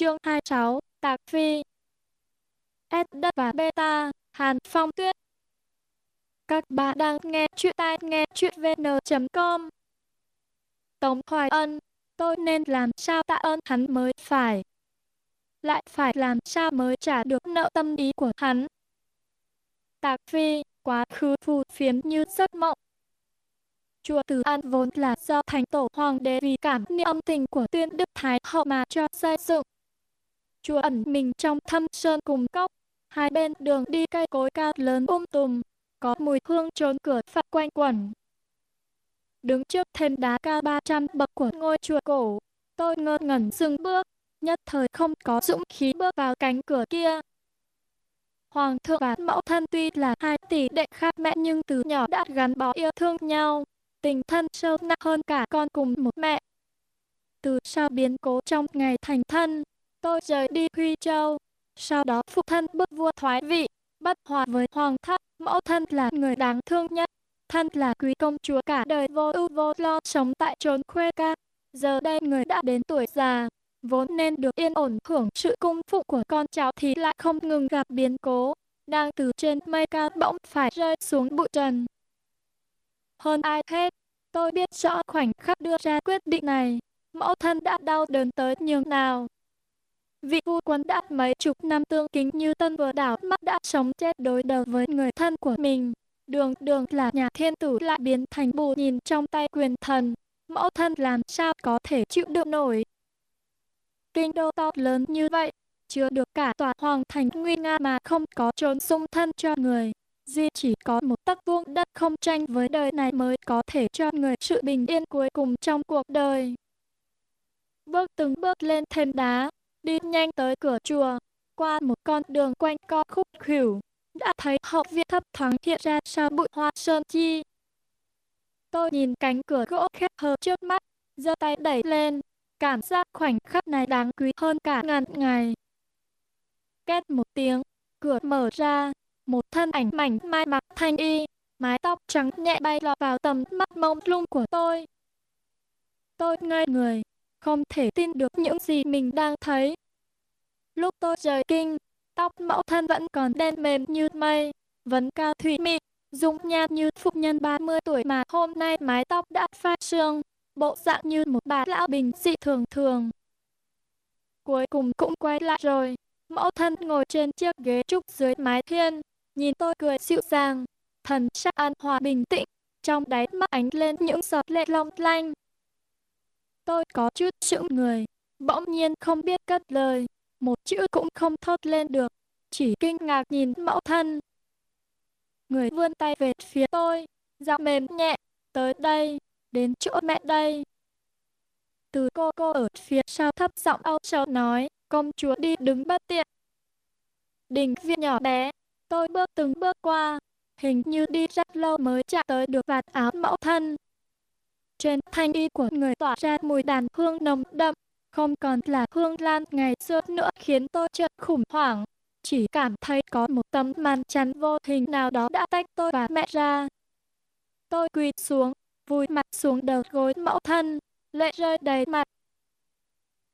Chương 26, Tạc Phi. S đất và beta, Hàn Phong Tuyết. Các bạn đang nghe chuyện tai nghe chuyện vn.com Tống Hoài Ân, tôi nên làm sao tạ ơn hắn mới phải? Lại phải làm sao mới trả được nợ tâm ý của hắn? Tạc Phi, quá khứ phù phiếm như giấc mộng. Chùa Từ An vốn là do Thánh Tổ Hoàng đế vì cảm niệm tình của tuyên đức Thái hậu mà cho xây dựng. Chùa ẩn mình trong thâm sơn cùng cốc, hai bên đường đi cây cối cao lớn um tùm, có mùi hương trốn cửa phạt quanh quẩn. Đứng trước thêm đá cao 300 bậc của ngôi chùa cổ, tôi ngơ ngẩn dừng bước, nhất thời không có dũng khí bước vào cánh cửa kia. Hoàng thượng và mẫu thân tuy là hai tỷ đệ khác mẹ nhưng từ nhỏ đã gắn bó yêu thương nhau, tình thân sâu nặng hơn cả con cùng một mẹ. Từ sau biến cố trong ngày thành thân, tôi rời đi Huy Châu. Sau đó phụ thân bức vua thoái vị, bất hòa với hoàng thất, mẫu thân là người đáng thương nhất. Thân là quý công chúa cả đời vô ưu vô lo sống tại trốn khuê ca. Giờ đây người đã đến tuổi già, vốn nên được yên ổn hưởng sự cung phụng của con cháu thì lại không ngừng gặp biến cố, đang từ trên mây cao bỗng phải rơi xuống bụi trần. Hơn ai hết, tôi biết rõ khoảnh khắc đưa ra quyết định này, mẫu thân đã đau đớn tới nhường nào. Vị vua quân đã mấy chục năm tương kính như tân vừa đảo mắt đã sống chết đối đầu với người thân của mình. Đường đường là nhà thiên tử lại biến thành bù nhìn trong tay quyền thần. Mẫu thân làm sao có thể chịu được nổi. Kinh đô to lớn như vậy, chưa được cả tòa hoàng thành nguy nga mà không có trốn sung thân cho người. Duy chỉ có một tấc vuông đất không tranh với đời này mới có thể cho người sự bình yên cuối cùng trong cuộc đời. Bước từng bước lên thêm đá, đi nhanh tới cửa chùa, qua một con đường quanh co khúc khỉu, đã thấy hậu viện thấp thoáng hiện ra sau bụi hoa sơn chi. Tôi nhìn cánh cửa gỗ khép hờ trước mắt, giơ tay đẩy lên, cảm giác khoảnh khắc này đáng quý hơn cả ngàn ngày. Két một tiếng, cửa mở ra, một thân ảnh mảnh mai mặc thanh y, mái tóc trắng nhẹ bay lọt vào tầm mắt mông lung của tôi. Tôi ngây người, không thể tin được những gì mình đang thấy. Lúc tôi rời kinh, tóc mẫu thân vẫn còn đen mềm như mây, vẫn cao thủy mị, dung nhan như phụ nhân 30 tuổi mà hôm nay mái tóc đã phai sương, bộ dạng như một bà lão bình dị thường thường. Cuối cùng cũng quay lại rồi, mẫu thân ngồi trên chiếc ghế trúc dưới mái thiên, nhìn tôi cười dịu dàng, thần sắc an hòa bình tĩnh, trong đáy mắt ánh lên những giọt lệ long lanh. Tôi có chút sững người, bỗng nhiên không biết cất lời, một chữ cũng không thốt lên được, chỉ kinh ngạc nhìn mẫu thân. Người vươn tay về phía tôi, giọng mềm nhẹ, tới đây, đến chỗ mẹ đây. Từ cô cô ở phía sau thấp giọng âu sầu nói, công chúa đi đứng bất tiện. Đình viện nhỏ bé, tôi bước từng bước qua, hình như đi rất lâu mới chạm tới được vạt áo mẫu thân. Trên thanh y của người tỏa ra mùi đàn hương nồng đậm, không còn là hương lan ngày xưa nữa khiến tôi chợt khủng hoảng. Chỉ cảm thấy có một tấm màn chắn vô hình nào đó đã tách tôi và mẹ ra. Tôi quỳ xuống, vùi mặt xuống đầu gối mẫu thân, lệ rơi đầy mặt.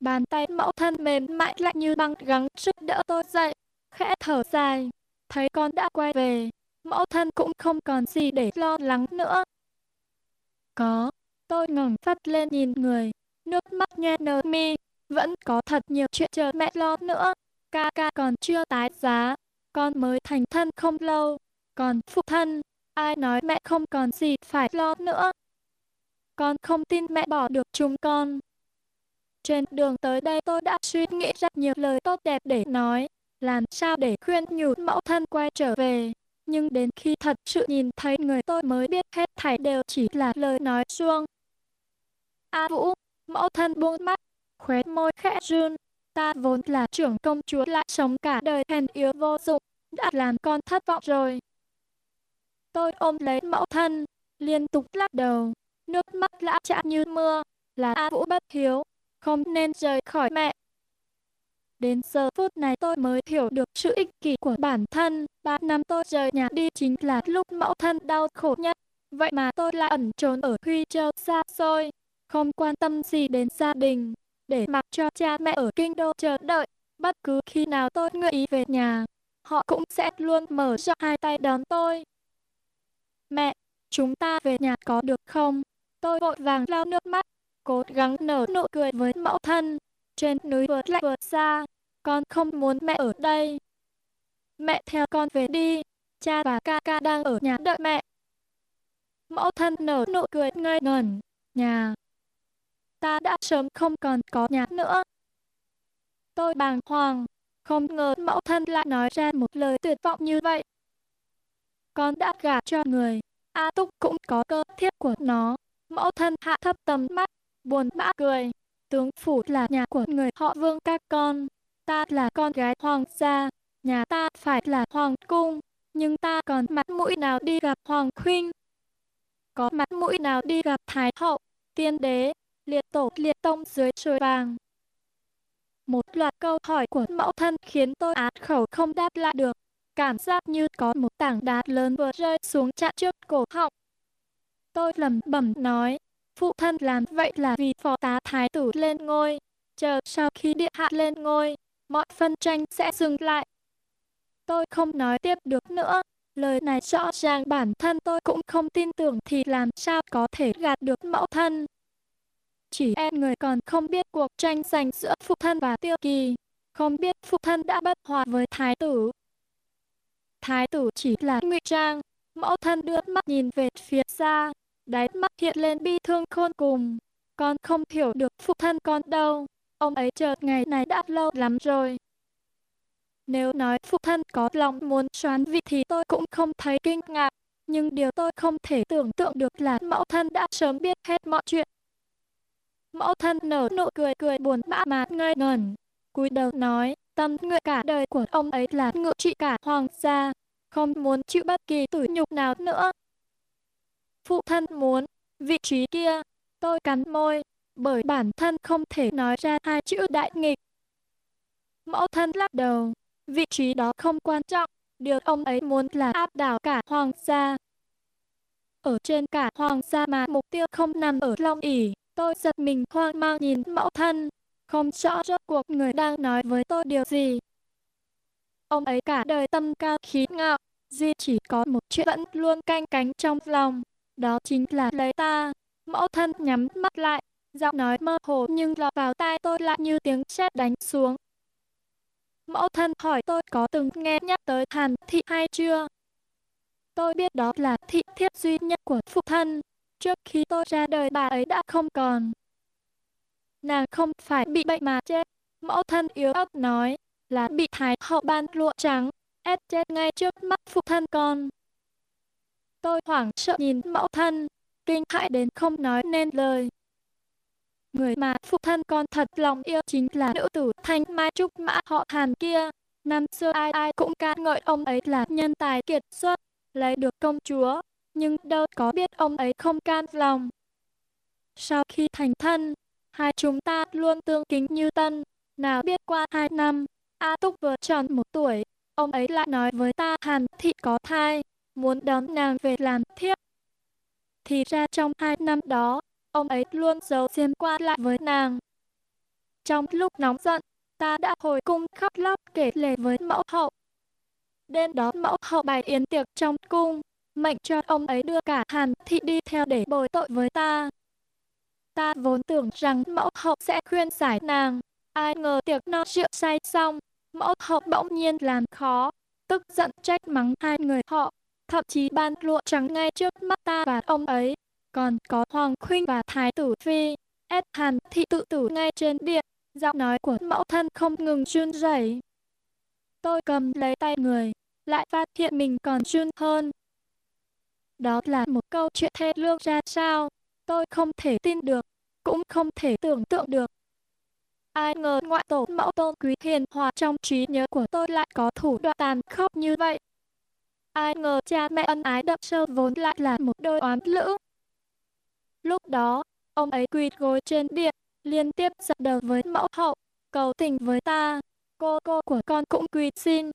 Bàn tay mẫu thân mềm mại lạnh như băng gắng sức đỡ tôi dậy, khẽ thở dài. Thấy con đã quay về, mẫu thân cũng không còn gì để lo lắng nữa. Có, tôi ngẩng phát lên nhìn người, nước mắt nhe nở mi, vẫn có thật nhiều chuyện chờ mẹ lo nữa. Ca ca còn chưa tái giá, con mới thành thân không lâu, còn phụ thân, ai nói mẹ không còn gì phải lo nữa. Con không tin mẹ bỏ được chúng con. Trên đường tới đây tôi đã suy nghĩ rất nhiều lời tốt đẹp để nói, làm sao để khuyên nhủ mẫu thân quay trở về. Nhưng đến khi thật sự nhìn thấy người tôi mới biết hết thảy đều chỉ là lời nói suông. A Vũ, mẫu thân buông mắt, khóe môi khẽ run. Ta vốn là trưởng công chúa lại sống cả đời hèn yếu vô dụng, đã làm con thất vọng rồi. Tôi ôm lấy mẫu thân, liên tục lắc đầu, nước mắt lã chã như mưa, là A Vũ bất hiếu, không nên rời khỏi mẹ. Đến giờ phút này tôi mới hiểu được sự ích kỷ của bản thân. Ba năm tôi rời nhà đi chính là lúc mẫu thân đau khổ nhất. Vậy mà tôi lại ẩn trốn ở Huy Châu xa xôi, không quan tâm gì đến gia đình. để mặc cho cha mẹ ở kinh đô chờ đợi. Bất cứ khi nào tôi ngợi ý về nhà, họ cũng sẽ luôn mở rộng hai tay đón tôi. Mẹ, chúng ta về nhà có được không? Tôi vội vàng lau nước mắt, cố gắng nở nụ cười với mẫu thân. Trên núi vừa lạnh vừa xa, con không muốn mẹ ở đây. Mẹ theo con về đi, cha và ca ca đang ở nhà đợi mẹ. Mẫu thân nở nụ cười ngây ngẩn, nhà. Ta đã sớm không còn có nhà nữa. Tôi bàng hoàng, không ngờ mẫu thân lại nói ra một lời tuyệt vọng như vậy. Con đã gả cho người, A Túc cũng có cơ thiết của nó. Mẫu thân hạ thấp tầm mắt, buồn bã cười. Tướng phủ là nhà của người họ vương các con. Ta là con gái hoàng gia, nhà ta phải là hoàng cung. Nhưng ta còn mặt mũi nào đi gặp hoàng khuynh? Có mặt mũi nào đi gặp thái hậu, tiên đế, liệt tổ liệt tông dưới trời vàng? Một loạt câu hỏi của mẫu thân khiến tôi át khẩu không đáp lại được. Cảm giác như có một tảng đá lớn vừa rơi xuống chặn trước cổ họng. Tôi lẩm bẩm nói, phụ thân làm vậy là vì phó tá thái tử lên ngôi. Chờ sau khi điện hạ lên ngôi, mọi phân tranh sẽ dừng lại. Tôi không nói tiếp được nữa. Lời này rõ ràng bản thân tôi cũng không tin tưởng thì làm sao có thể gạt được mẫu thân. Chỉ e người còn không biết cuộc tranh giành giữa phụ thân và tiêu kỳ, không biết phụ thân đã bất hòa với thái tử. Thái tử chỉ là ngụy trang, mẫu thân đưa mắt nhìn về phía xa, đáy mắt hiện lên bi thương khôn cùng. Con không hiểu được phụ thân con đâu, ông ấy chờ ngày này đã lâu lắm rồi. Nếu nói phụ thân có lòng muốn xoán vị thì tôi cũng không thấy kinh ngạc, nhưng điều tôi không thể tưởng tượng được là mẫu thân đã sớm biết hết mọi chuyện. Mẫu thân nở nụ cười cười buồn bã mà ngây ngẩn, cúi đầu nói, tâm nguyện cả đời của ông ấy là ngự trị cả hoàng gia, không muốn chịu bất kỳ tủi nhục nào nữa. Phụ thân muốn, vị trí kia, tôi cắn môi, bởi bản thân không thể nói ra hai chữ đại nghịch. Mẫu thân lắc đầu, vị trí đó không quan trọng, điều ông ấy muốn là áp đảo cả hoàng gia. Ở trên cả hoàng gia mà mục tiêu không nằm ở Long ỉ, tôi giật mình hoang mang nhìn mẫu thân, không rõ rốt cuộc người đang nói với tôi điều gì. Ông ấy cả đời tâm cao khí ngạo, duy chỉ có một chuyện vẫn luôn canh cánh trong lòng, đó chính là lấy ta. Mẫu thân nhắm mắt lại, giọng nói mơ hồ nhưng lọt vào tai tôi lại như tiếng sét đánh xuống. Mẫu thân hỏi tôi có từng nghe nhắc tới Hàn Thị hay chưa? Tôi biết đó là thị thiếp duy nhất của phụ thân. Trước khi tôi ra đời bà ấy đã không còn. Nàng không phải bị bệnh mà chết. Mẫu thân yếu ớt nói là bị thái hậu ban lụa trắng, ép chết ngay trước mắt phụ thân con. Tôi hoảng sợ nhìn mẫu thân, kinh hãi đến không nói nên lời. Người mà phụ thân con thật lòng yêu chính là nữ tử thanh mai trúc mã họ hàn kia. Năm xưa ai ai cũng ca ngợi ông ấy là nhân tài kiệt xuất, lấy được công chúa, nhưng đâu có biết ông ấy không can lòng. Sau khi thành thân, hai chúng ta luôn tương kính như tân, nào biết qua hai năm, A Túc vừa tròn một tuổi, ông ấy lại nói với ta Hàn Thị có thai, muốn đón nàng về làm thiếp. Thì ra trong hai năm đó, ông ấy luôn giấu diêm qua lại với nàng. Trong lúc nóng giận, ta đã hồi cung khóc lóc kể lể với mẫu hậu. Đêm đó mẫu hậu bày yến tiệc trong cung, mệnh cho ông ấy đưa cả Hàn Thị đi theo để bồi tội với ta. Ta vốn tưởng rằng mẫu hậu sẽ khuyên giải nàng, ai ngờ tiệc no rượu say xong, mẫu hậu bỗng nhiên làm khó, tức giận trách mắng hai người họ, thậm chí ban lụa trắng ngay trước mắt ta và ông ấy. Còn có Hoàng Khuynh và Thái tử Phi, ép Hàn Thị tự tử ngay trên điện, giọng nói của mẫu thân không ngừng run rẩy. Tôi cầm lấy tay người, lại phát hiện mình còn run hơn. Đó là một câu chuyện thê lương ra sao, tôi không thể tin được, cũng không thể tưởng tượng được. Ai ngờ ngoại tổ mẫu tôn quý hiền hòa trong trí nhớ của tôi lại có thủ đoạn tàn khốc như vậy. Ai ngờ cha mẹ ân ái đậm sâu vốn lại là một đôi oán lữ. Lúc đó, ông ấy quỳ gối trên điện, liên tiếp dập đầu với mẫu hậu, cầu tình với ta. Cô cô của con cũng quỳ xin.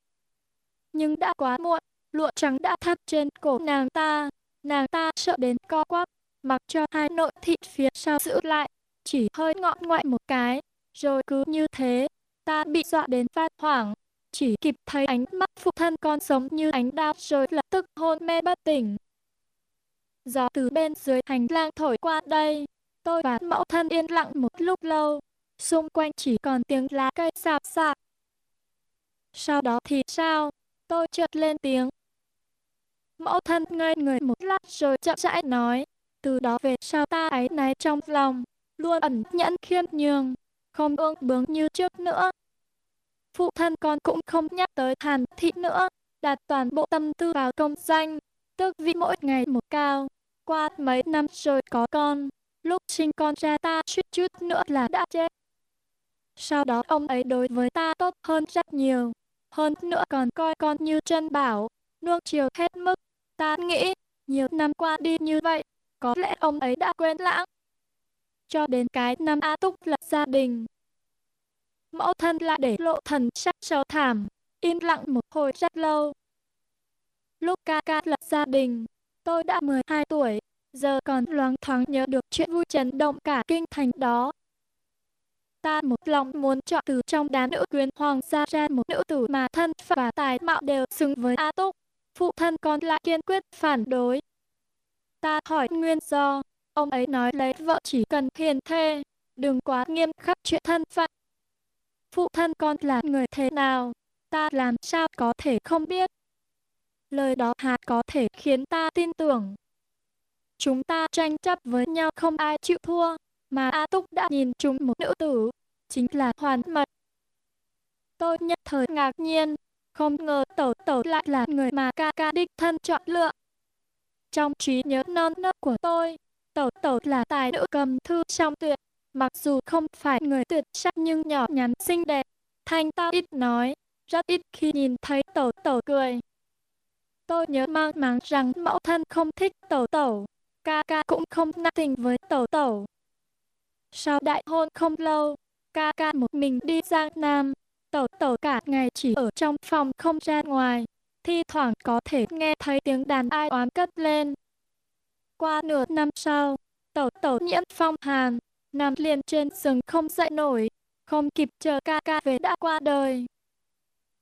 Nhưng đã quá muộn, lụa trắng đã thắt trên cổ nàng ta. Nàng ta sợ đến co quắp, mặc cho hai nội thị phía sau giữ lại, chỉ hơi ngọn ngoại một cái, Rồi cứ như thế, ta bị dọa đến phát hoảng, chỉ kịp thấy ánh mắt phụ thân con sống như ánh đao rồi lập tức hôn mê bất tỉnh. Gió từ bên dưới hành lang thổi qua đây, tôi và mẫu thân yên lặng một lúc lâu, xung quanh chỉ còn tiếng lá cây sạp sạp. Sau đó thì sao? Tôi chợt lên tiếng. Mẫu thân ngây người một lát rồi chậm rãi nói, từ đó về sau ta ấy náy trong lòng, luôn ẩn nhẫn khiêm nhường, không ương bướng như trước nữa. Phụ thân con cũng không nhắc tới hàn thị nữa, đặt toàn bộ tâm tư vào công danh, tước vị mỗi ngày một cao. Qua mấy năm rồi có con, lúc sinh con ra ta chút chút nữa là đã chết. Sau đó ông ấy đối với ta tốt hơn rất nhiều, hơn nữa còn coi con như chân bảo, nuông chiều hết mức. Ta nghĩ, nhiều năm qua đi như vậy, có lẽ ông ấy đã quên lãng. Cho đến cái năm A Túc lập gia đình, mẫu thân lại để lộ thần sắc sầu thảm, im lặng một hồi rất lâu. Lúc ca ca lập gia đình, tôi đã 12 tuổi, giờ còn loáng thoáng nhớ được chuyện vui chấn động cả kinh thành đó. Ta một lòng muốn chọn từ trong đám nữ quyến hoàng gia ra một nữ tử mà thân và tài mạo đều xứng với A Túc. Phụ thân con lại kiên quyết phản đối. Ta hỏi nguyên do, ông ấy nói lấy vợ chỉ cần hiền thê, đừng quá nghiêm khắc chuyện thân phận phụ thân con là người thế nào, ta làm sao có thể không biết. Lời đó há có thể khiến ta tin tưởng. Chúng ta tranh chấp với nhau không ai chịu thua, mà A Túc đã nhìn chúng một nữ tử, chính là Hoàn Mật. Tôi nhất thời ngạc nhiên, không ngờ tẩu tẩu lại là người mà ca ca đích thân chọn lựa. Trong trí nhớ non nớt của tôi, tẩu tẩu là tài nữ cầm thư trong tuyệt, Mặc dù không phải người tuyệt sắc nhưng nhỏ nhắn xinh đẹp, thanh tao ít nói, rất ít khi nhìn thấy tẩu tẩu cười. Tôi nhớ mang máng rằng mẫu thân không thích tẩu tẩu, ca ca cũng không nặng tình với tẩu tẩu. Sau đại hôn không lâu, ca ca một mình đi Giang Nam, tẩu tẩu cả ngày chỉ ở trong phòng không ra ngoài, thi thoảng có thể nghe thấy tiếng đàn ai oán cất lên. Qua nửa năm sau, tẩu tẩu nhiễm phong hàn, nằm liền trên giường không dậy nổi, không kịp chờ ca ca về đã qua đời.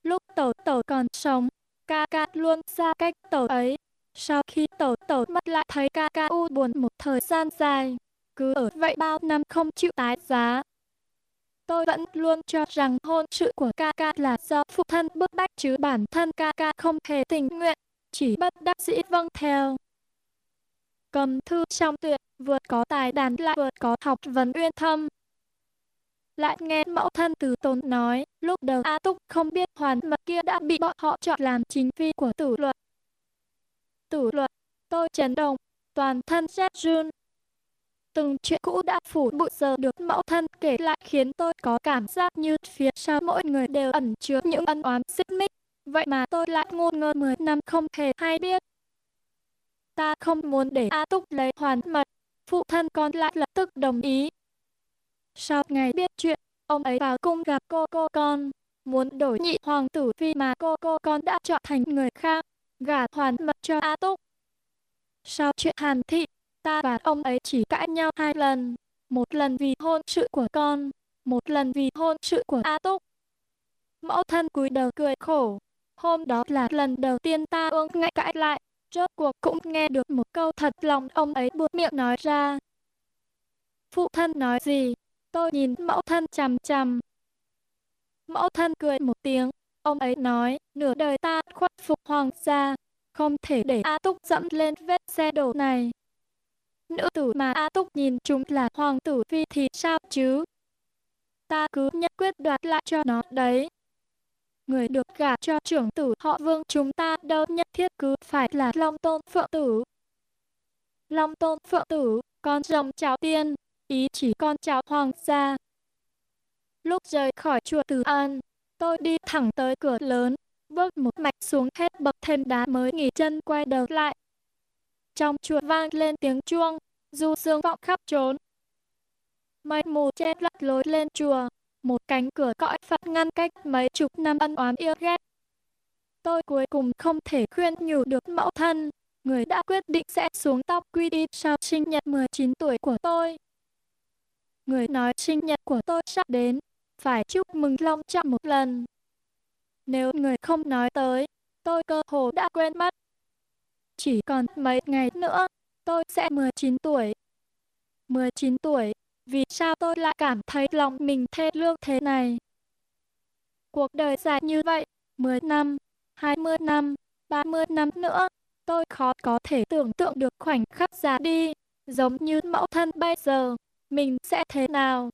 Lúc tẩu tẩu còn sống, ca ca luôn xa cách tẩu ấy. Sau khi tẩu tẩu mất lại thấy ca ca u buồn một thời gian dài, cứ ở vậy bao năm không chịu tái giá. Tôi vẫn luôn cho rằng hôn sự của ca ca là do phụ thân bức bách chứ bản thân ca ca không hề tình nguyện, chỉ bất đắc dĩ vâng theo. Cầm thư trong tuyệt, vừa có tài đàn lại vừa có học vấn uyên thâm. Lại nghe mẫu thân từ tốn nói, lúc đầu A Túc không biết hoàn mật kia đã bị bọn họ chọn làm chính phi của tử luật. Tử luật, tôi chấn động, toàn thân rét run. Từng chuyện cũ đã phủ bụi giờ được mẫu thân kể lại khiến tôi có cảm giác như phía sau mỗi người đều ẩn chứa những ân oán xích mích. Vậy mà tôi lại ngu ngơ 10 năm không hề hay biết. Ta không muốn để A Túc lấy hoàn mật, phụ thân con lại lập tức đồng ý. Sau ngày biết chuyện, ông ấy vào cung gặp cô cô con, muốn đổi nhị hoàng tử phi mà cô cô con đã chọn thành người khác, gả hoàn mật cho A Túc. Sau chuyện hàn thị, ta và ông ấy chỉ cãi nhau hai lần, một lần vì hôn sự của con, một lần vì hôn sự của A Túc. Mẫu thân cúi đầu cười khổ, hôm đó là lần đầu tiên ta ương ngại cãi lại, Rốt cuộc cũng nghe được một câu thật lòng ông ấy buột miệng nói ra. Phụ thân nói gì? Tôi nhìn mẫu thân chằm chằm. Mẫu thân cười một tiếng. Ông ấy nói, nửa đời ta khuất phục hoàng gia. Không thể để A Túc dẫm lên vết xe đổ này. Nữ tử mà A Túc nhìn chúng là hoàng tử phi thì sao chứ? Ta cứ nhất quyết đoạt lại cho nó đấy người được gả cho trưởng tử họ vương chúng ta đâu nhất thiết cứ phải là Long Tôn Phượng Tử. Long Tôn Phượng Tử, con rồng cháu tiên, ý chỉ con cháu hoàng gia. Lúc rời khỏi chùa Từ An, tôi đi thẳng tới cửa lớn, bước một mạch xuống hết bậc thềm đá mới nghỉ chân quay đầu lại. Trong chùa vang lên tiếng chuông, du dương vọng khắp trốn. Mây mù che lấp lối lên chùa, một cánh cửa cõi Phật ngăn cách mấy chục năm ân oán yêu ghét. Tôi cuối cùng không thể khuyên nhủ được mẫu thân, người đã quyết định sẽ xuống tóc quy y sau sinh nhật 19 tuổi của tôi. người nói sinh nhật của tôi sắp đến, phải chúc mừng long trọng một lần. Nếu người không nói tới, tôi cơ hồ đã quên mất. Chỉ còn mấy ngày nữa, tôi sẽ 19 tuổi. 19 tuổi, vì sao tôi lại cảm thấy lòng mình thê lương thế này? Cuộc đời dài như vậy, 10 năm, 20 năm, 30 năm nữa, tôi khó có thể tưởng tượng được khoảnh khắc già đi, giống như mẫu thân bây giờ, mình sẽ thế nào?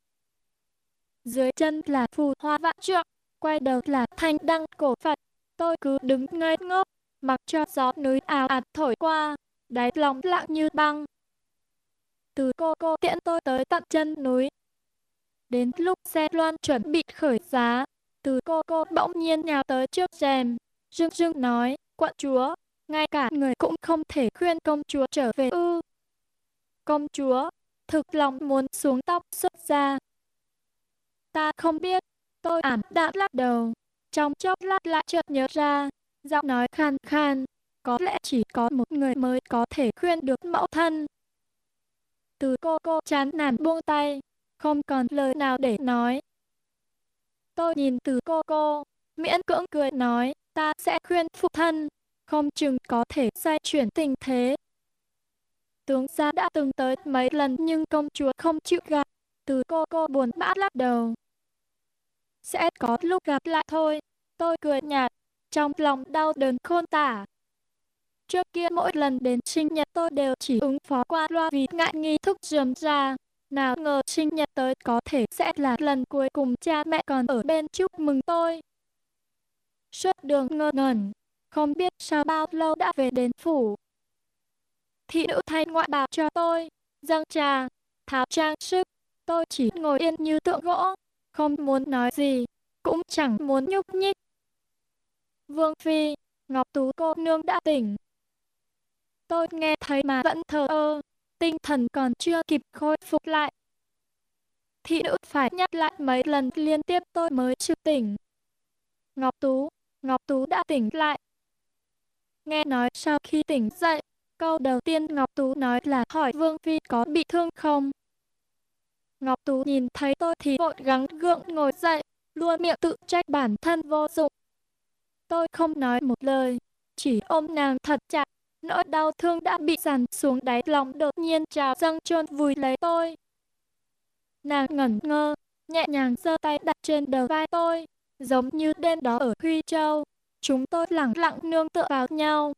Dưới chân là phù hoa vạn trượng, quay đầu là thanh đăng cổ Phật, tôi cứ đứng ngây ngốc, mặc cho gió núi ào ạt thổi qua, đáy lòng lặng như băng. Từ cô cô tiễn tôi tới tận chân núi. Đến lúc xe loan chuẩn bị khởi giá, từ cô cô bỗng nhiên nhào tới trước rèm, rưng rưng nói, quận chúa, ngay cả người cũng không thể khuyên công chúa trở về ư. Công chúa, thực lòng muốn xuống tóc xuất ra. Ta không biết, tôi ảm đạm lắc đầu, trong chốc lát lại chợt nhớ ra, giọng nói khan khan, có lẽ chỉ có một người mới có thể khuyên được mẫu thân. Từ cô cô chán nản buông tay, không còn lời nào để nói. Tôi nhìn từ cô cô, miễn cưỡng cười nói, ta sẽ khuyên phụ thân, không chừng có thể xoay chuyển tình thế. Tướng gia đã từng tới mấy lần nhưng công chúa không chịu gặp, từ cô cô buồn bã lắc đầu. Sẽ có lúc gặp lại thôi, tôi cười nhạt, trong lòng đau đớn khôn tả. Trước kia mỗi lần đến sinh nhật tôi đều chỉ ứng phó qua loa vì ngại nghi thức dườm ra. Nào ngờ sinh nhật tới có thể sẽ là lần cuối cùng cha mẹ còn ở bên chúc mừng tôi. Suốt đường ngơ ngẩn, không biết sau bao lâu đã về đến phủ. Thị nữ thay ngoại bào cho tôi, dâng trà, tháo trang sức. Tôi chỉ ngồi yên như tượng gỗ, không muốn nói gì, cũng chẳng muốn nhúc nhích. Vương Phi, Ngọc Tú cô nương đã tỉnh. Tôi nghe thấy mà vẫn thờ ơ, tinh thần còn chưa kịp khôi phục lại. Thị nữ phải nhắc lại mấy lần liên tiếp tôi mới chịu tỉnh. Ngọc Tú, Ngọc Tú đã tỉnh lại. Nghe nói sau khi tỉnh dậy, câu đầu tiên Ngọc Tú nói là hỏi Vương Phi có bị thương không. Ngọc Tú nhìn thấy tôi thì vội gắng gượng ngồi dậy, luôn miệng tự trách bản thân vô dụng. Tôi không nói một lời, chỉ ôm nàng thật chặt, nỗi đau thương đã bị dằn xuống đáy lòng đột nhiên trào dâng trôn vùi lấy tôi. Nàng ngẩn ngơ, nhẹ nhàng giơ tay đặt trên đầu vai tôi, giống như đêm đó ở Huy Châu. Chúng tôi lặng lặng nương tựa vào nhau.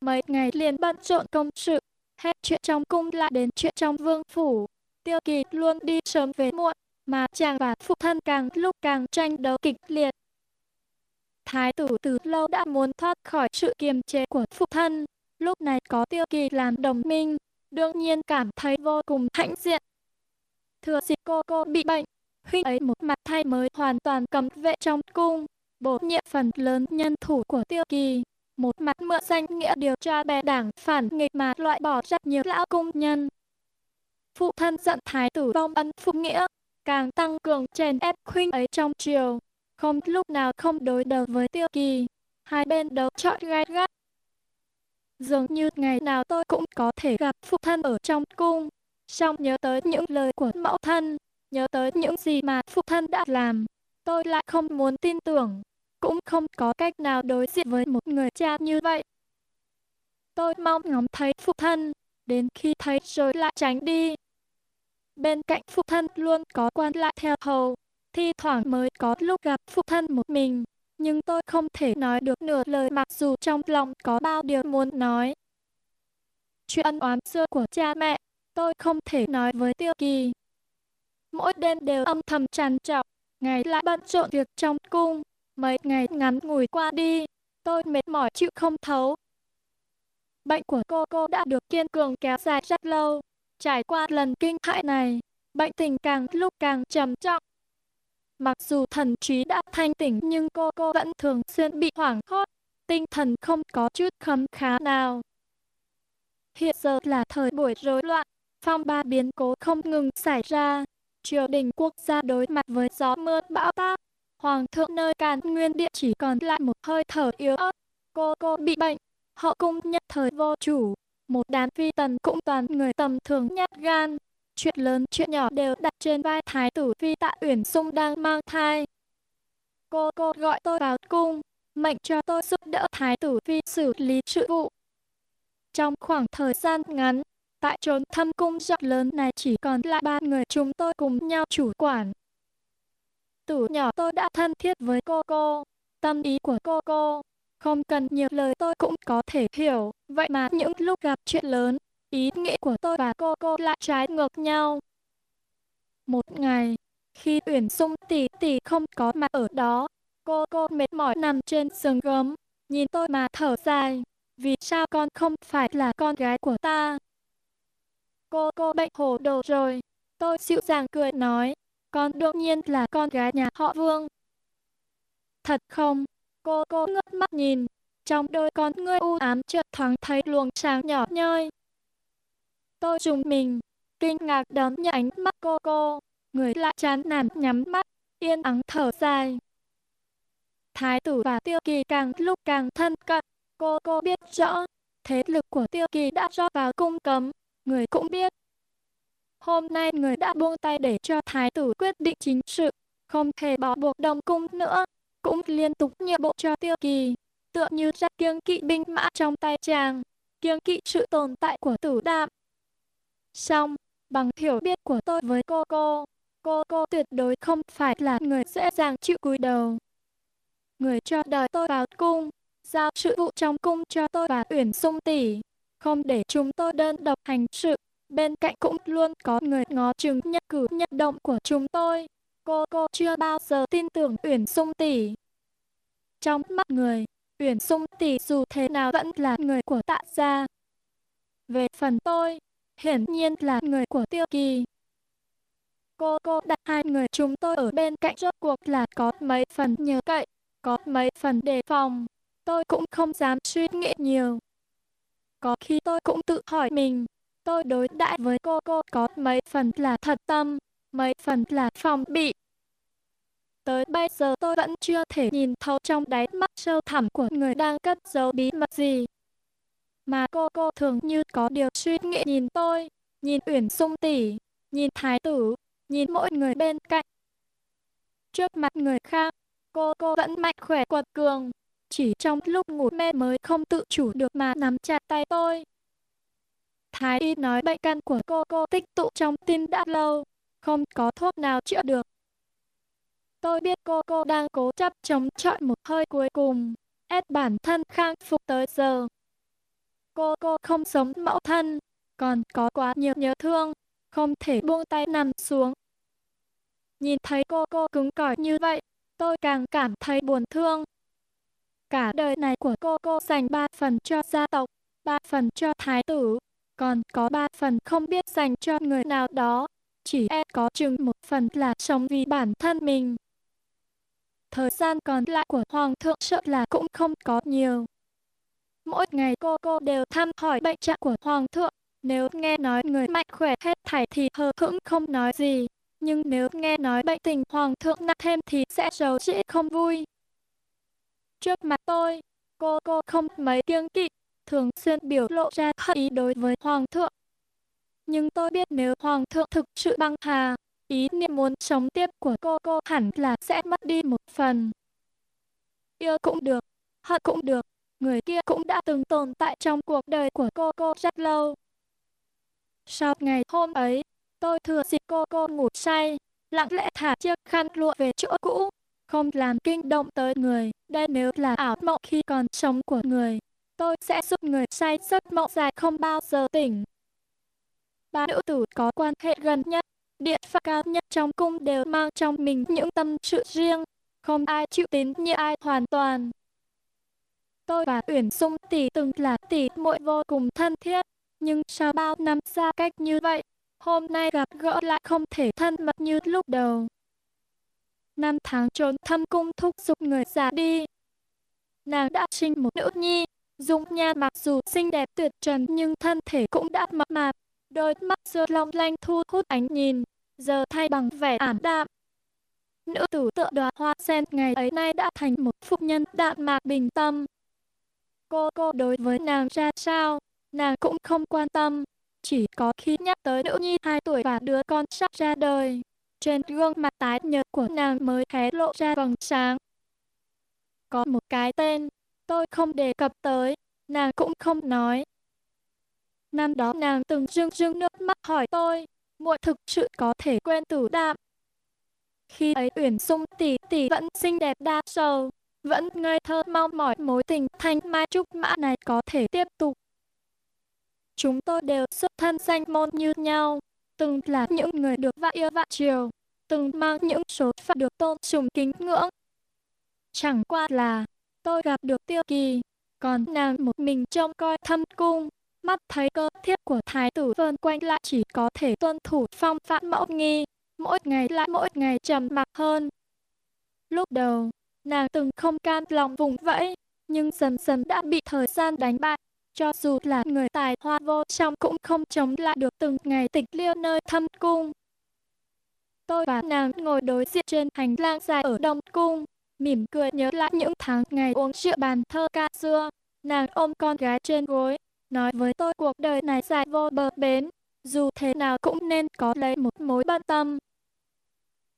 Mấy ngày liền bận rộn công sự, hết chuyện trong cung lại đến chuyện trong vương phủ. Tiêu kỳ luôn đi sớm về muộn, mà chàng và phụ thân càng lúc càng tranh đấu kịch liệt. Thái tử từ lâu đã muốn thoát khỏi sự kiềm chế của phụ thân, lúc này có tiêu kỳ làm đồng minh, đương nhiên cảm thấy vô cùng hãnh diện. Thừa dịp cô cô bị bệnh, huynh ấy một mặt thay mới hoàn toàn cấm vệ trong cung, bổ nhiệm phần lớn nhân thủ của tiêu kỳ, một mặt mượn danh nghĩa điều tra bè đảng phản nghịch mà loại bỏ rất nhiều lão cung nhân. Phụ thân giận thái tử vong ân phụ nghĩa, càng tăng cường chèn ép huynh ấy trong triều, không lúc nào không đối đầu với tiêu kỳ, hai bên đấu chọi gai gắt. Dường như ngày nào tôi cũng có thể gặp phụ thân ở trong cung, Xong nhớ tới những lời của mẫu thân, nhớ tới những gì mà phụ thân đã làm, tôi lại không muốn tin tưởng, cũng không có cách nào đối diện với một người cha như vậy. Tôi mong ngóng thấy phụ thân, đến khi thấy rồi lại tránh đi. Bên cạnh phụ thân luôn có quan lại theo hầu, thi thoảng mới có lúc gặp phụ thân một mình, nhưng tôi không thể nói được nửa lời mặc dù trong lòng có bao điều muốn nói. Chuyện oán xưa của cha mẹ, tôi không thể nói với Tiêu Kỳ. Mỗi đêm đều âm thầm trằn trọc, ngày lại bận rộn việc trong cung, mấy ngày ngắn ngủi qua đi, tôi mệt mỏi chịu không thấu. Bệnh của cô cô đã được kiên cường kéo dài rất lâu, trải qua lần kinh hại này, bệnh tình càng lúc càng trầm trọng. Mặc dù thần trí đã thanh tỉnh nhưng cô cô vẫn thường xuyên bị hoảng hốt, tinh thần không có chút khấm khá nào. Hiện giờ là thời buổi rối loạn, phong ba biến cố không ngừng xảy ra. Triều đình quốc gia đối mặt với gió mưa bão táp. Hoàng thượng nơi càn nguyên địa chỉ còn lại một hơi thở yếu ớt. Cô cô bị bệnh, hậu cung nhất thời vô chủ. Một đám phi tần cũng toàn người tầm thường nhát gan chuyện lớn chuyện nhỏ đều đặt trên vai thái tử phi tạ uyển sung đang mang thai. Cô cô gọi tôi vào cung, mệnh cho tôi giúp đỡ thái tử phi xử lý sự vụ. Trong khoảng thời gian ngắn, tại trốn thâm cung rộng lớn này chỉ còn lại ba người chúng tôi cùng nhau chủ quản. tử nhỏ tôi đã thân thiết với cô cô, tâm ý của cô cô, không cần nhiều lời tôi cũng có thể hiểu, vậy mà những lúc gặp chuyện lớn, ý nghĩ của tôi và cô cô lại trái ngược nhau. Một ngày, khi Uyển Sung tỷ tỷ không có mặt ở đó, cô cô mệt mỏi nằm trên giường gấm, nhìn tôi mà thở dài, vì sao con không phải là con gái của ta? Cô cô bệnh hồ đồ rồi, tôi dịu dàng cười nói, con đương nhiên là con gái nhà họ Vương. Thật không? Cô cô ngước mắt nhìn, trong đôi con ngươi u ám chợt thoáng thấy luồng sáng nhỏ nhoi. Tôi trùng mình, kinh ngạc đón nhận ánh mắt cô cô, người lại chán nản nhắm mắt, yên ắng thở dài. Thái tử và tiêu kỳ càng lúc càng thân cận, cô cô biết rõ, thế lực của tiêu kỳ đã cho vào cung cấm, người cũng biết. Hôm nay người đã buông tay để cho thái tử quyết định chính sự, không thể bỏ buộc đồng cung nữa, cũng liên tục nhượng bộ cho tiêu kỳ, tựa như ra kiêng kỵ binh mã trong tay chàng, kiêng kỵ sự tồn tại của tử đạm. Xong, bằng hiểu biết của tôi với cô cô, cô cô tuyệt đối không phải là người dễ dàng chịu cúi đầu. Người cho đời tôi vào cung, giao sự vụ trong cung cho tôi và Uyển Sung tỷ, không để chúng tôi đơn độc hành sự. Bên cạnh cũng luôn có người ngó chừng nhất cử nhất động của chúng tôi. Cô cô chưa bao giờ tin tưởng Uyển Sung tỷ. Trong mắt người, Uyển Sung tỷ dù thế nào vẫn là người của tạ gia. Về phần tôi, hiển nhiên là người của Tiêu Kỳ. Cô cô đặt hai người chúng tôi ở bên cạnh rốt cuộc là có mấy phần nhờ cậy, có mấy phần đề phòng. Tôi cũng không dám suy nghĩ nhiều. Có khi tôi cũng tự hỏi mình, tôi đối đãi với cô cô có mấy phần là thật tâm, mấy phần là phòng bị. Tới bây giờ tôi vẫn chưa thể nhìn thấu trong đáy mắt sâu thẳm của người đang cất giấu bí mật gì. Mà cô cô thường như có điều suy nghĩ nhìn tôi, nhìn Uyển Sung tỷ, nhìn Thái tử, nhìn mỗi người bên cạnh. Trước mặt người khác, cô cô vẫn mạnh khỏe quật cường, chỉ trong lúc ngủ mê mới không tự chủ được mà nắm chặt tay tôi. Thái y nói bệnh căn của cô cô tích tụ trong tim đã lâu, không có thuốc nào chữa được. Tôi biết cô cô đang cố chấp chống chọi một hơi cuối cùng, ép bản thân khang phục tới giờ. Cô cô không sống mẫu thân, còn có quá nhiều nhớ thương, không thể buông tay nằm xuống. Nhìn thấy cô cô cứng cỏi như vậy, tôi càng cảm thấy buồn thương. Cả đời này của cô cô dành ba phần cho gia tộc, ba phần cho thái tử, còn có ba phần không biết dành cho người nào đó. Chỉ e có chừng một phần là sống vì bản thân mình. Thời gian còn lại của Hoàng thượng sợ là cũng không có nhiều. Mỗi ngày cô cô đều thăm hỏi bệnh trạng của Hoàng thượng. Nếu nghe nói người mạnh khỏe hết thảy thì hờ hững không nói gì. Nhưng nếu nghe nói bệnh tình Hoàng thượng nặng thêm thì sẽ giấu chị không vui. Trước mặt tôi, cô cô không mấy kiêng kỵ, thường xuyên biểu lộ ra hận ý đối với Hoàng thượng. Nhưng tôi biết nếu Hoàng thượng thực sự băng hà, ý niệm muốn sống tiếp của cô cô hẳn là sẽ mất đi một phần. Yêu cũng được, hận cũng được, người kia cũng đã từng tồn tại trong cuộc đời của cô cô rất lâu. Sau ngày hôm ấy, tôi thừa dịp cô cô ngủ say, lặng lẽ thả chiếc khăn lụa về chỗ cũ, không làm kinh động tới người. Đây nếu là ảo mộng khi còn sống của người, tôi sẽ giúp người say giấc mộng dài không bao giờ tỉnh. Ba nữ tử có quan hệ gần nhất, địa pháp cao nhất trong cung đều mang trong mình những tâm sự riêng, không ai chịu tín như ai hoàn toàn. Tôi và Uyển Sung tỷ từng là tỷ muội vô cùng thân thiết, nhưng sau bao năm xa cách như vậy, hôm nay gặp gỡ lại không thể thân mật như lúc đầu. Năm tháng trốn thăm cung thúc giục người già đi. Nàng đã sinh một nữ nhi, dung nhan mặc dù xinh đẹp tuyệt trần nhưng thân thể cũng đã mập mạp, đôi mắt xưa long lanh thu hút ánh nhìn, giờ thay bằng vẻ ảm đạm. Nữ tử tựa đóa hoa sen ngày ấy nay đã thành một phụ nhân đạm mạc bình tâm. Cô cô đối với nàng ra sao, nàng cũng không quan tâm, Chỉ có khi nhắc tới nữ nhi hai tuổi và đứa con sắp ra đời, trên gương mặt tái nhợt của nàng mới hé lộ ra vầng sáng. Có một cái tên, tôi không đề cập tới, nàng cũng không nói. Năm đó nàng từng rưng rưng nước mắt hỏi tôi, muội thực sự có thể quên tử đạm. Khi ấy Uyển Sung tỷ tỷ vẫn xinh đẹp đa sầu, vẫn ngây thơ mong mỏi mối tình thanh mai trúc mã này có thể tiếp tục. Chúng tôi đều xuất thân danh môn như nhau, từng là những người được vạn yêu vạn chiều, từng mang những số phận được tôn sùng kính ngưỡng. Chẳng qua là tôi gặp được tiêu kỳ, còn nàng một mình trông coi thâm cung, mắt thấy cơ thiết của thái tử vơn quanh lại chỉ có thể tuân thủ phong phạm mẫu nghi, mỗi ngày lại mỗi ngày trầm mặc hơn. Lúc đầu, nàng từng không can lòng vùng vẫy, nhưng dần dần đã bị thời gian đánh bại. Cho dù là người tài hoa vô song cũng không chống lại được từng ngày tịch liêu nơi thâm cung. Tôi và nàng ngồi đối diện trên hành lang dài ở Đông Cung, mỉm cười nhớ lại những tháng ngày uống rượu bàn thơ ca xưa. Nàng ôm con gái trên gối, nói với tôi cuộc đời này dài vô bờ bến, dù thế nào cũng nên có lấy một mối bận tâm.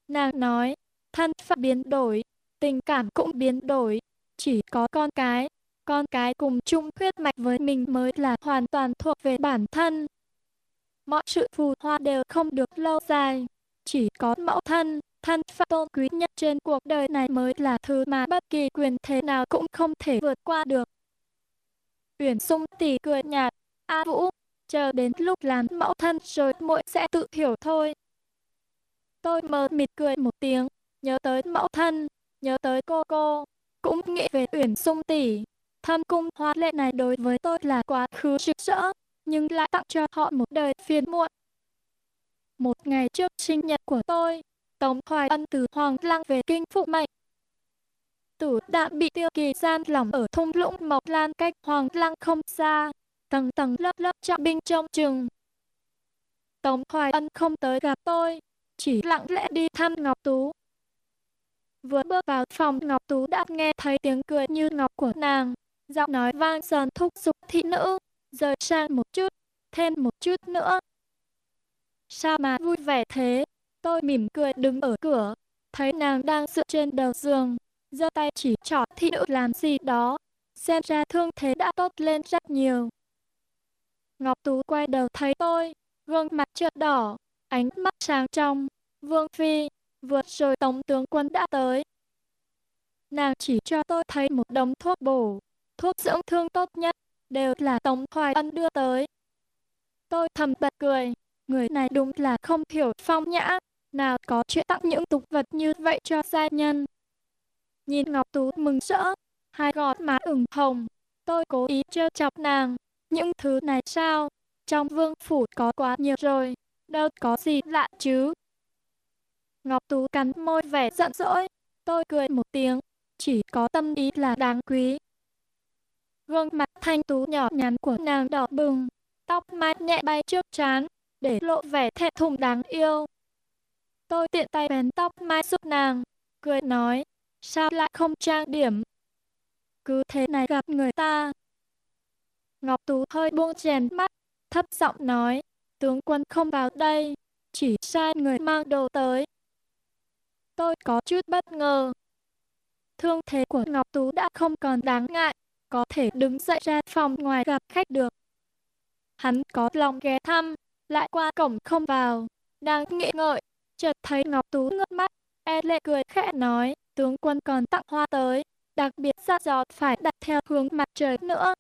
Nàng nói, thân phận biến đổi, tình cảm cũng biến đổi, chỉ có con cái, con cái cùng chung huyết mạch với mình mới là hoàn toàn thuộc về bản thân. Mọi sự phù hoa đều không được lâu dài, chỉ có mẫu thân, thân phận tôn quý nhất trên cuộc đời này mới là thứ mà bất kỳ quyền thế nào cũng không thể vượt qua được. Uyển Sung tỉ cười nhạt, A Vũ, chờ đến lúc làm mẫu thân rồi muội sẽ tự hiểu thôi. Tôi mờ mịt cười một tiếng, nhớ tới mẫu thân, nhớ tới cô cô, cũng nghĩ về Uyển Sung tỷ. Thâm cung hoa lệ này đối với tôi là quá khứ rực rỡ, nhưng lại tặng cho họ một đời phiền muộn. Một ngày trước sinh nhật của tôi, Tống Hoài Ân từ Hoàng Lăng về kinh phụ mệnh. Tử đã bị tiêu kỳ gian lòng ở thung lũng Mộc Lan cách Hoàng Lăng không xa, tầng tầng lớp lớp trọng binh trong chừng. Tống Hoài Ân không tới gặp tôi, chỉ lặng lẽ đi thăm Ngọc Tú. Vừa bước vào phòng Ngọc Tú đã nghe thấy tiếng cười như ngọc của nàng, giọng nói vang dần thúc giục thị nữ, rời sang một chút, thêm một chút nữa. Sao mà vui vẻ thế? Tôi mỉm cười đứng ở cửa, thấy nàng đang dựa trên đầu giường, giơ tay chỉ trỏ thị nữ làm gì đó, xem ra thương thế đã tốt lên rất nhiều. Ngọc Tú quay đầu thấy tôi, gương mặt chợt đỏ, ánh mắt sáng trong. Vương Phi, vượt rồi Tổng tướng quân đã tới. Nàng chỉ cho tôi thấy một đống thuốc bổ, thuốc dưỡng thương tốt nhất, đều là Tống Hoài Ân đưa tới. Tôi thầm bật cười, người này đúng là không hiểu phong nhã, nào có chuyện tặng những tục vật như vậy cho gia nhân. Nhìn Ngọc Tú mừng rỡ, hai gọt má ửng hồng, tôi cố ý trêu chọc nàng, những thứ này sao, trong vương phủ có quá nhiều rồi, đâu có gì lạ chứ. Ngọc Tú cắn môi vẻ giận dỗi, tôi cười một tiếng, chỉ có tâm ý là đáng quý. Gương mặt thanh tú nhỏ nhắn của nàng đỏ bừng, tóc mai nhẹ bay trước trán, để lộ vẻ thẹn thùng đáng yêu. Tôi tiện tay bén tóc mai giúp nàng, cười nói, sao lại không trang điểm? Cứ thế này gặp người ta. Ngọc Tú hơi buông chèn mắt, thấp giọng nói, tướng quân không vào đây, chỉ sai người mang đồ tới. Tôi có chút bất ngờ. Thương thế của Ngọc Tú đã không còn đáng ngại, có thể đứng dậy ra phòng ngoài gặp khách được. Hắn có lòng ghé thăm, lại qua cổng không vào, đang nghĩ ngợi, chợt thấy Ngọc Tú ngước mắt, e lệ cười khẽ nói, tướng quân còn tặng hoa tới, đặc biệt ra giọt phải đặt theo hướng mặt trời nữa.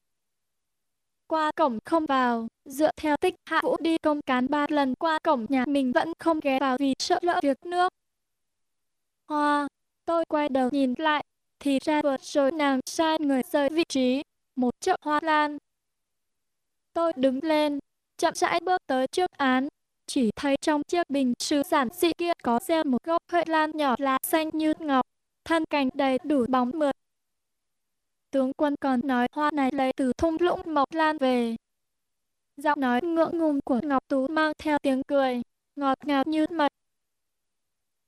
Qua cổng không vào, dựa theo tích hạ vũ đi công cán ba lần qua cổng nhà mình vẫn không ghé vào vì sợ lỡ việc nước. Hoa, tôi quay đầu nhìn lại, thì ra vừa rồi nàng sai người rời vị trí, một chậu hoa lan. Tôi đứng lên, chậm rãi bước tới trước án, chỉ thấy trong chiếc bình sứ giản dị kia có gieo một gốc huệ lan nhỏ lá xanh như ngọc, thân cành đầy đủ bóng mượt. Tướng quân còn nói hoa này lấy từ thung lũng mộc lan về. Giọng nói ngượng ngùng của Ngọc Tú mang theo tiếng cười, ngọt ngào như mật.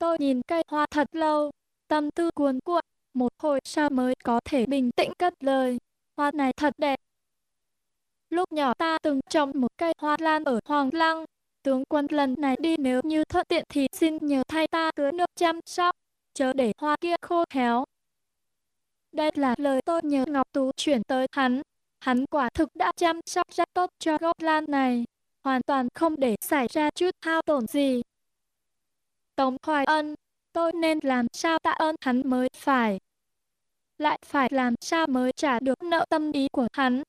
Tôi nhìn cây hoa thật lâu, tâm tư cuồn cuộn, một hồi sau mới có thể bình tĩnh cất lời. Hoa này thật đẹp. Lúc nhỏ ta từng trồng một cây hoa lan ở Hoàng Lăng. Tướng quân lần này đi nếu như thuận tiện thì xin nhờ thay ta tưới nước chăm sóc, chớ để hoa kia khô héo. Đây là lời tôi nhờ Ngọc Tú chuyển tới hắn. Hắn quả thực đã chăm sóc rất tốt cho gốc lan này, hoàn toàn không để xảy ra chút hao tổn gì. Tống Hoài Ân, tôi nên làm sao tạ ơn hắn mới phải. Lại phải làm sao mới trả được nợ tâm ý của hắn.